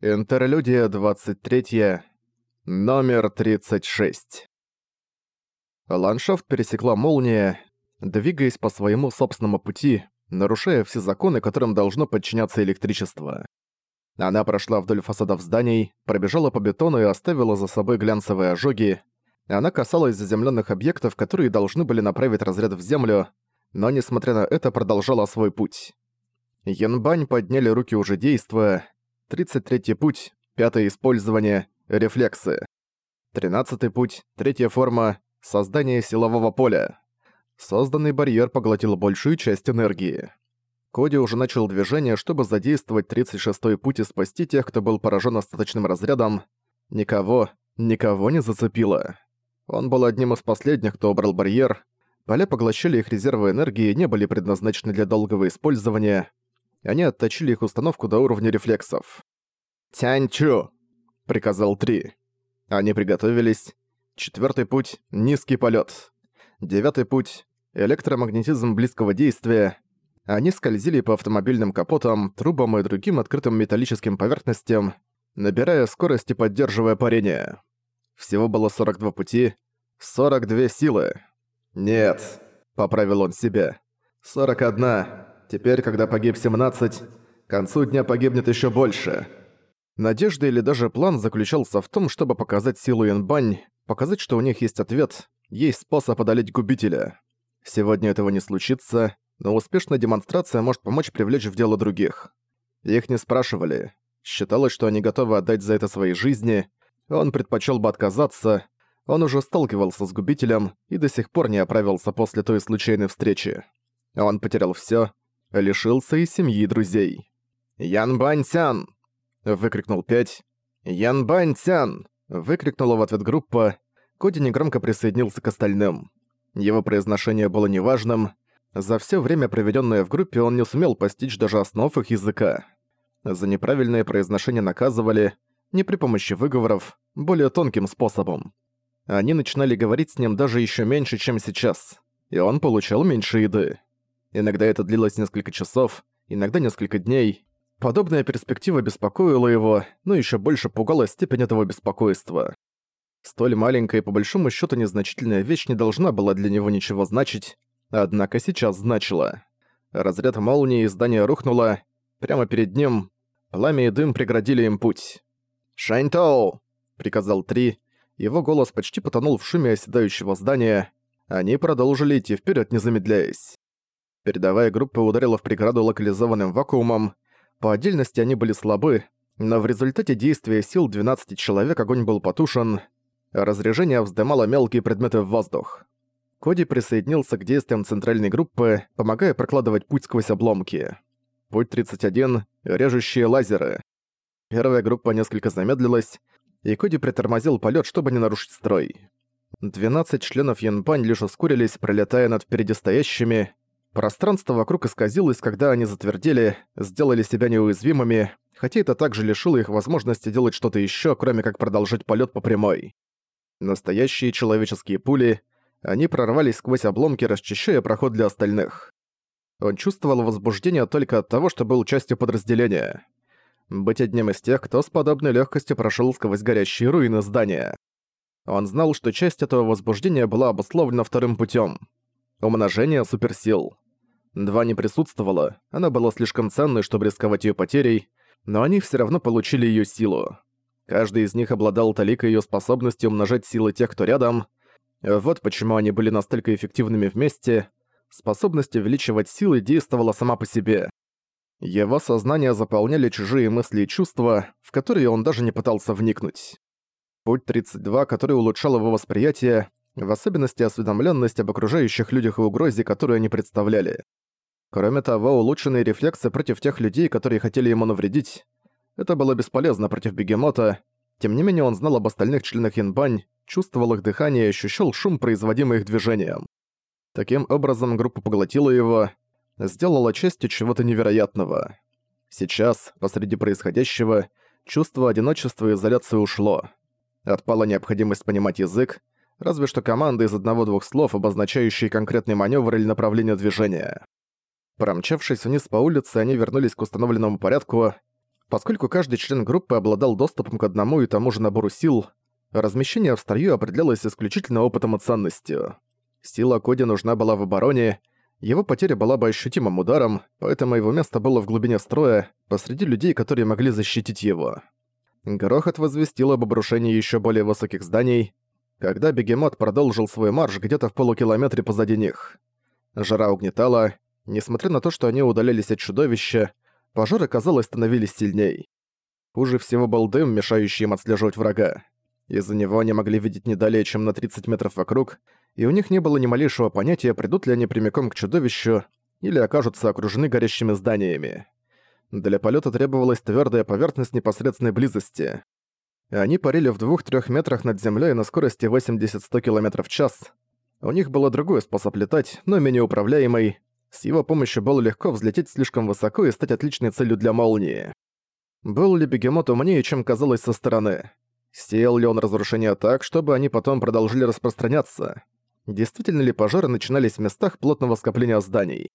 Интерлюдия 23. Номер 36. Ландшафт пересекла молния, двигаясь по своему собственному пути, нарушая все законы, которым должно подчиняться электричество. Она прошла вдоль фасадов зданий, пробежала по бетону и оставила за собой глянцевые ожоги. Она касалась заземленных объектов, которые должны были направить разряд в землю, но, несмотря на это, продолжала свой путь. Янбань подняли руки уже действуя, 33-й путь, пятое использование, рефлексы. 13-й путь, третья форма, создание силового поля. Созданный барьер поглотил большую часть энергии. Коди уже начал движение, чтобы задействовать 36-й путь и спасти тех, кто был поражен остаточным разрядом. Никого, никого не зацепило. Он был одним из последних, кто убрал барьер. Поля поглощали их резервы энергии и не были предназначены для долгого использования. Они отточили их установку до уровня рефлексов. «Тянь-чу!» — приказал Три. Они приготовились. Четвертый путь — низкий полет. Девятый путь — электромагнетизм близкого действия. Они скользили по автомобильным капотам, трубам и другим открытым металлическим поверхностям, набирая скорость и поддерживая парение. Всего было 42 пути, 42 силы. «Нет», — поправил он себя, — «41. Теперь, когда погиб 17, к концу дня погибнет еще больше. Надежда или даже план заключался в том, чтобы показать силу Янбань, показать, что у них есть ответ, есть способ одолеть губителя. Сегодня этого не случится, но успешная демонстрация может помочь привлечь в дело других. Их не спрашивали. Считалось, что они готовы отдать за это свои жизни. Он предпочел бы отказаться. Он уже сталкивался с губителем и до сих пор не оправился после той случайной встречи. Он потерял все, лишился и семьи и друзей. «Ян Баньсян!» — выкрикнул пять. «Ян Баньсян!» — выкрикнула в ответ группа. Коди негромко присоединился к остальным. Его произношение было неважным. За все время, проведенное в группе, он не сумел постичь даже основ их языка. За неправильное произношение наказывали, не при помощи выговоров, более тонким способом. Они начинали говорить с ним даже еще меньше, чем сейчас, и он получал меньше еды. Иногда это длилось несколько часов, иногда несколько дней. Подобная перспектива беспокоила его, но еще больше пугала степень этого беспокойства. Столь маленькая и по большому счету незначительная вещь не должна была для него ничего значить, однако сейчас значила. Разряд молнии и здание рухнуло. Прямо перед ним пламя и дым преградили им путь. «Шаньтоу!» — приказал Три. Его голос почти потонул в шуме оседающего здания. Они продолжили идти вперед, не замедляясь. Передовая группа ударила в преграду локализованным вакуумом. По отдельности они были слабы, но в результате действия сил 12 человек огонь был потушен, а разряжение вздымало мелкие предметы в воздух. Коди присоединился к действиям центральной группы, помогая прокладывать путь сквозь обломки. Путь 31 — режущие лазеры. Первая группа несколько замедлилась, и Коди притормозил полет, чтобы не нарушить строй. 12 членов Янпань лишь ускорились, пролетая над впереди стоящими, Пространство вокруг исказилось, когда они затвердели, сделали себя неуязвимыми, хотя это также лишило их возможности делать что-то еще, кроме как продолжить полет по прямой. Настоящие человеческие пули, они прорвались сквозь обломки, расчищая проход для остальных. Он чувствовал возбуждение только от того, что был частью подразделения. Быть одним из тех, кто с подобной легкостью прошел сквозь горящие руины здания. Он знал, что часть этого возбуждения была обусловлена вторым путем — умножение суперсил. Два не присутствовало, она была слишком ценной, чтобы рисковать ее потерей, но они все равно получили ее силу. Каждый из них обладал таликой ее способностью умножать силы тех, кто рядом. Вот почему они были настолько эффективными вместе. Способность увеличивать силы действовала сама по себе. Его сознание заполняли чужие мысли и чувства, в которые он даже не пытался вникнуть. Путь 32, который улучшал его восприятие, в особенности осведомленность об окружающих людях и угрозе, которую они представляли. Кроме того, улучшенные рефлексы против тех людей, которые хотели ему навредить, это было бесполезно против бегемота. Тем не менее, он знал об остальных членах Янбань, чувствовал их дыхание и ощущал шум, производимый их движением. Таким образом, группа поглотила его, сделала частью чего-то невероятного. Сейчас, посреди происходящего, чувство одиночества и изоляции ушло. Отпала необходимость понимать язык, разве что команды из одного-двух слов, обозначающие конкретный маневр или направление движения. Промчавшись вниз по улице, они вернулись к установленному порядку. Поскольку каждый член группы обладал доступом к одному и тому же набору сил, размещение в строю определялось исключительно опытом и ценностью. Сила Коди нужна была в обороне, его потеря была бы ощутимым ударом, поэтому его место было в глубине строя, посреди людей, которые могли защитить его. Грохот возвестил об обрушении еще более высоких зданий, когда бегемот продолжил свой марш где-то в полукилометре позади них. Жара угнетала, несмотря на то, что они удалялись от чудовища, пожары, казалось, становились сильней. Хуже всего был дым, мешающий им отслеживать врага. Из-за него они могли видеть не далее, чем на 30 метров вокруг, и у них не было ни малейшего понятия, придут ли они прямиком к чудовищу или окажутся окружены горящими зданиями. Для полета требовалась твердая поверхность непосредственной близости. Они парили в двух-трех метрах над землей на скорости 80-100 км в час. У них был другой способ летать, но менее управляемый. С его помощью было легко взлететь слишком высоко и стать отличной целью для молнии. Был ли бегемот умнее, чем казалось со стороны? Сеял ли он разрушения так, чтобы они потом продолжили распространяться? Действительно ли пожары начинались в местах плотного скопления зданий?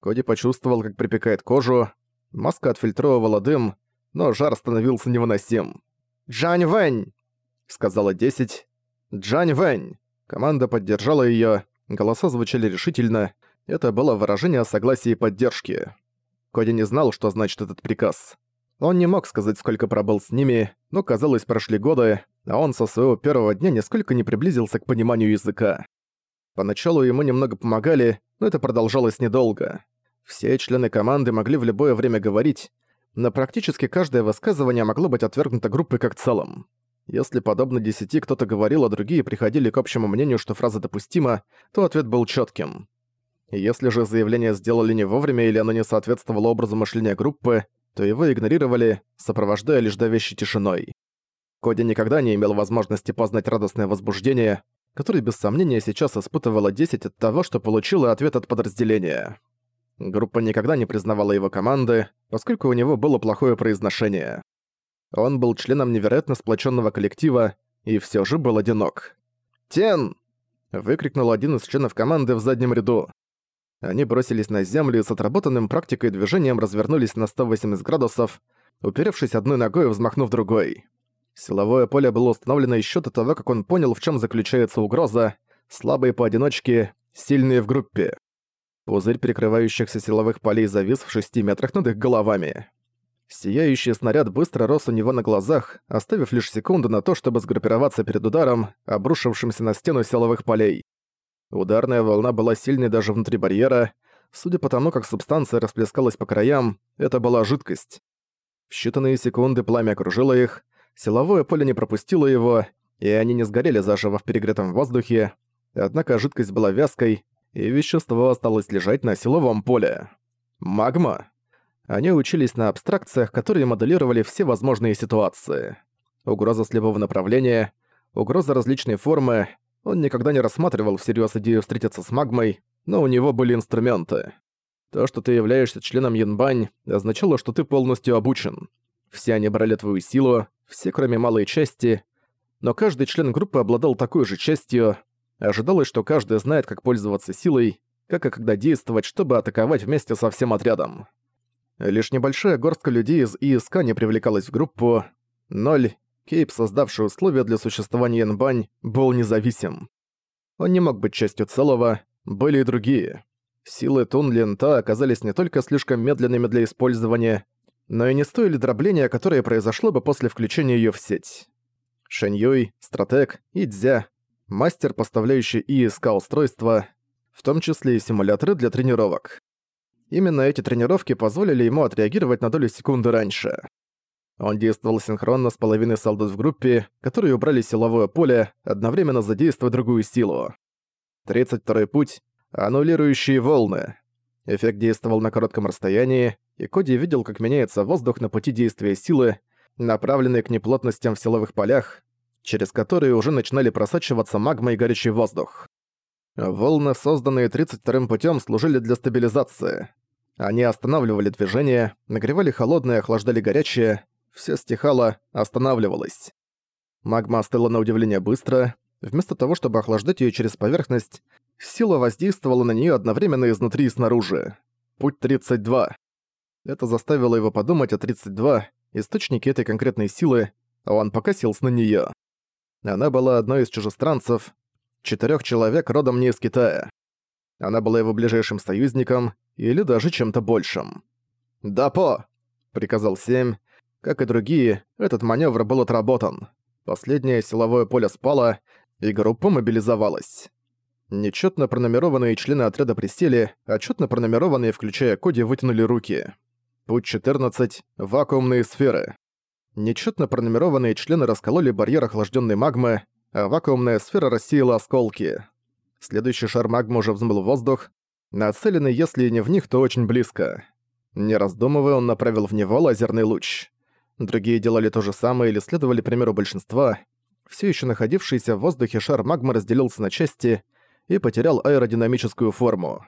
Коди почувствовал, как припекает кожу. Маска отфильтровывала дым, но жар становился невыносим. «Джань Вэнь!» — сказала 10. «Джань Вэнь!» Команда поддержала её, голоса звучали решительно. Это было выражение согласия и поддержки. Коди не знал, что значит этот приказ. Он не мог сказать, сколько пробыл с ними, но, казалось, прошли годы, а он со своего первого дня нисколько не приблизился к пониманию языка. Поначалу ему немного помогали, но это продолжалось недолго. Все члены команды могли в любое время говорить, но практически каждое высказывание могло быть отвергнуто группой как целым. Если подобно десяти кто-то говорил, а другие приходили к общему мнению, что фраза допустима, то ответ был четким. Если же заявление сделали не вовремя или оно не соответствовало образу мышления группы, то его игнорировали, сопровождая лишь давящей тишиной. Коди никогда не имел возможности познать радостное возбуждение, которое без сомнения сейчас испытывало 10 от того, что получила ответ от подразделения. Группа никогда не признавала его команды, поскольку у него было плохое произношение. Он был членом невероятно сплоченного коллектива и все же был одинок. «Тен!» — выкрикнул один из членов команды в заднем ряду. Они бросились на землю и с отработанным практикой движением развернулись на 180 градусов, уперевшись одной ногой и взмахнув другой. Силовое поле было установлено еще до того, как он понял, в чем заключается угроза, слабые поодиночке, сильные в группе. Пузырь перекрывающихся силовых полей завис в шести метрах над их головами. Сияющий снаряд быстро рос у него на глазах, оставив лишь секунду на то, чтобы сгруппироваться перед ударом, обрушившимся на стену силовых полей. Ударная волна была сильной даже внутри барьера. Судя по тому, как субстанция расплескалась по краям, это была жидкость. В считанные секунды пламя окружило их, силовое поле не пропустило его, и они не сгорели заживо в перегретом воздухе, однако жидкость была вязкой, и вещество осталось лежать на силовом поле. Магма. Они учились на абстракциях, которые моделировали все возможные ситуации. Угроза слепого направления, угроза различной формы, он никогда не рассматривал всерьез идею встретиться с магмой, но у него были инструменты. То, что ты являешься членом Янбань, означало, что ты полностью обучен. Все они брали твою силу, все кроме малой части, но каждый член группы обладал такой же частью. Ожидалось, что каждый знает, как пользоваться силой, как и когда действовать, чтобы атаковать вместе со всем отрядом. Лишь небольшая горстка людей из ИСК не привлекалась в группу. Ноль Кейп, создавший условия для существования Янбань, был независим. Он не мог быть частью целого, были и другие. Силы Тун Лента оказались не только слишком медленными для использования, но и не стоили дробления, которое произошло бы после включения её в сеть. Шэньюй, Стратег и Дзя, мастер, поставляющий ИСК устройства, в том числе и симуляторы для тренировок. Именно эти тренировки позволили ему отреагировать на долю секунды раньше. Он действовал синхронно с половиной солдат в группе, которые убрали силовое поле, одновременно задействуя другую силу. 32-й путь — аннулирующие волны. Эффект действовал на коротком расстоянии, и Коди видел, как меняется воздух на пути действия силы, направленной к неплотностям в силовых полях, через которые уже начинали просачиваться магма и горячий воздух. Волны, созданные 32-м путем, служили для стабилизации. Они останавливали движение, нагревали холодное, охлаждали горячее, все стихало, останавливалось. Магма остыла на удивление быстро. Вместо того, чтобы охлаждать ее через поверхность, сила воздействовала на нее одновременно изнутри и снаружи. Путь 32. Это заставило его подумать о 32, источники этой конкретной силы, он покосился на неё. Она была одной из чужестранцев, четырёх человек родом не из Китая. Она была его ближайшим союзником или даже чем-то большим. «Да по!» — приказал Семь. Как и другие, этот маневр был отработан. Последнее силовое поле спало, и группа мобилизовалась. Нечётно пронумерованные члены отряда присели, а чётно пронумерованные, включая Коди, вытянули руки. Путь 14. Вакуумные сферы. Нечётно пронумерованные члены раскололи барьер охлаждённой магмы, а вакуумная сфера рассеяла осколки. Следующий шар магмы уже взмыл в воздух, нацеленный, если не в них, то очень близко. Не раздумывая, он направил в него лазерный луч. Другие делали то же самое или следовали примеру большинства. Все еще находившийся в воздухе шар магмы разделился на части и потерял аэродинамическую форму.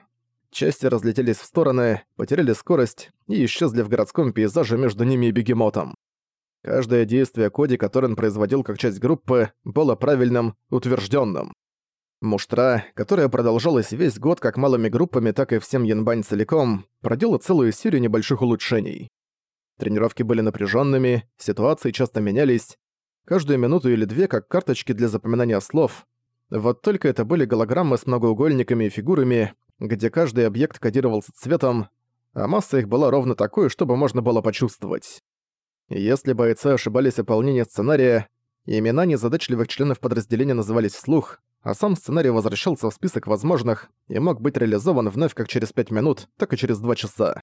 Части разлетелись в стороны, потеряли скорость и исчезли в городском пейзаже между ними и бегемотом. Каждое действие Коди, которое он производил как часть группы, было правильным, утвержденным. Муштра, которая продолжалась весь год как малыми группами, так и всем Янбань целиком, проделала целую серию небольших улучшений. Тренировки были напряженными, ситуации часто менялись, каждую минуту или две как карточки для запоминания слов. Вот только это были голограммы с многоугольниками и фигурами, где каждый объект кодировался цветом, а масса их была ровно такой, чтобы можно было почувствовать. Если бойцы ошибались о полнении сценария, имена незадачливых членов подразделения назывались вслух, а сам сценарий возвращался в список возможных и мог быть реализован вновь как через 5 минут, так и через 2 часа.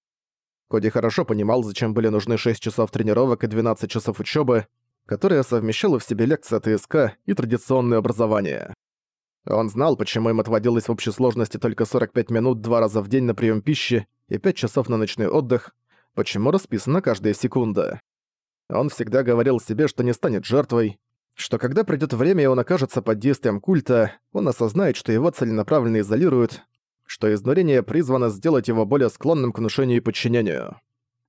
Коди хорошо понимал, зачем были нужны 6 часов тренировок и 12 часов учебы, которая совмещала в себе лекции ТСК и традиционное образование. Он знал, почему им отводилось в общей сложности только 45 минут два раза в день на прием пищи и 5 часов на ночной отдых, почему расписана каждая секунда. Он всегда говорил себе, что не станет жертвой, что когда придёт время и он окажется под действием культа, он осознает, что его целенаправленно изолируют, что изнурение призвано сделать его более склонным к внушению и подчинению.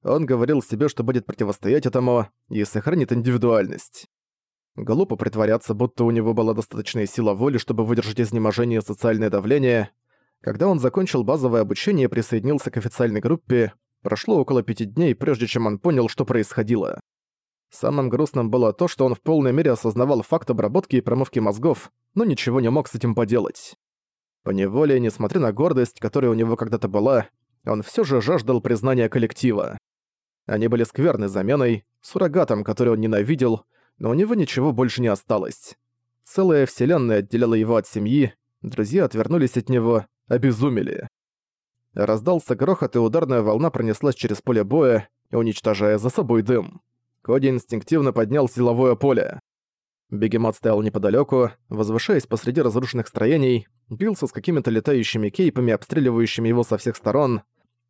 Он говорил себе, что будет противостоять этому и сохранит индивидуальность. Глупо притворяться, будто у него была достаточная сила воли, чтобы выдержать изнеможение и социальное давление. Когда он закончил базовое обучение и присоединился к официальной группе, прошло около пяти дней, прежде чем он понял, что происходило. Самым грустным было то, что он в полной мере осознавал факт обработки и промывки мозгов, но ничего не мог с этим поделать. Поневоле, несмотря на гордость, которая у него когда-то была, он все же жаждал признания коллектива. Они были скверной заменой, суррогатом, который он ненавидел, но у него ничего больше не осталось. Целая вселенная отделяла его от семьи, друзья отвернулись от него, обезумели. Раздался грохот, и ударная волна пронеслась через поле боя, уничтожая за собой дым. Коди инстинктивно поднял силовое поле. Бегемот стоял неподалеку, возвышаясь посреди разрушенных строений, бился с какими-то летающими кейпами, обстреливающими его со всех сторон.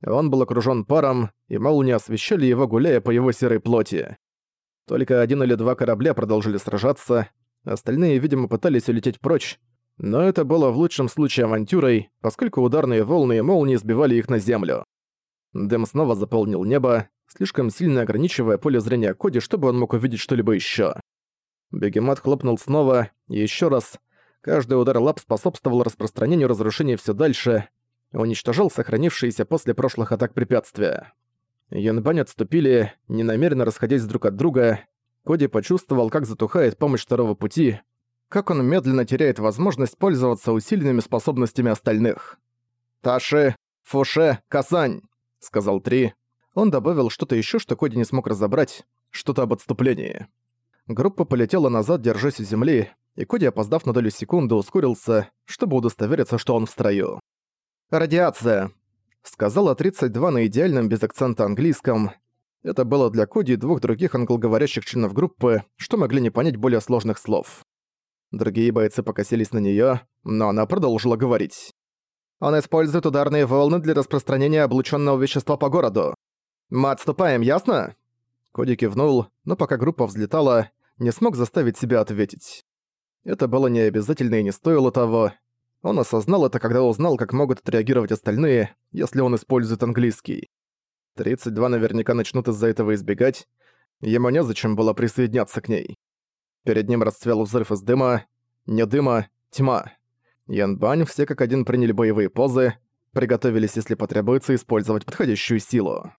Он был окружён паром, и молнии освещали его, гуляя по его серой плоти. Только один или два корабля продолжили сражаться, остальные, видимо, пытались улететь прочь, но это было в лучшем случае авантюрой, поскольку ударные волны и молнии сбивали их на землю. Дым снова заполнил небо, слишком сильно ограничивая поле зрения Коди, чтобы он мог увидеть что-либо ещё. Бегемот хлопнул снова и ещё раз. Каждый удар лап способствовал распространению разрушений всё дальше, уничтожал сохранившиеся после прошлых атак препятствия. Янбань отступили, ненамеренно расходясь друг от друга. Коди почувствовал, как затухает помощь второго пути, как он медленно теряет возможность пользоваться усиленными способностями остальных. «Таши, Фуше, Касань!» — сказал Три. Он добавил что-то еще, что Коди не смог разобрать, что-то об отступлении. Группа полетела назад, держась у земли, и Коди, опоздав на долю секунды, ускорился, чтобы удостовериться, что он в строю. «Радиация!» Сказала 32 на идеальном без акцента английском. Это было для Коди и двух других англоговорящих членов группы, что могли не понять более сложных слов. Другие бойцы покосились на неё, но она продолжила говорить. «Он использует ударные волны для распространения облучённого вещества по городу. Мы отступаем, ясно?» Коди кивнул, но пока группа взлетала, не смог заставить себя ответить. Это было не обязательно и не стоило того, он осознал это, когда узнал, как могут отреагировать остальные, если он использует английский. 32 наверняка начнут из-за этого избегать. Ему незачем было присоединяться к ней. Перед ним расцвел взрыв из дыма. Не дыма, тьма. Янбань все как один приняли боевые позы, приготовились, если потребуется, использовать подходящую силу.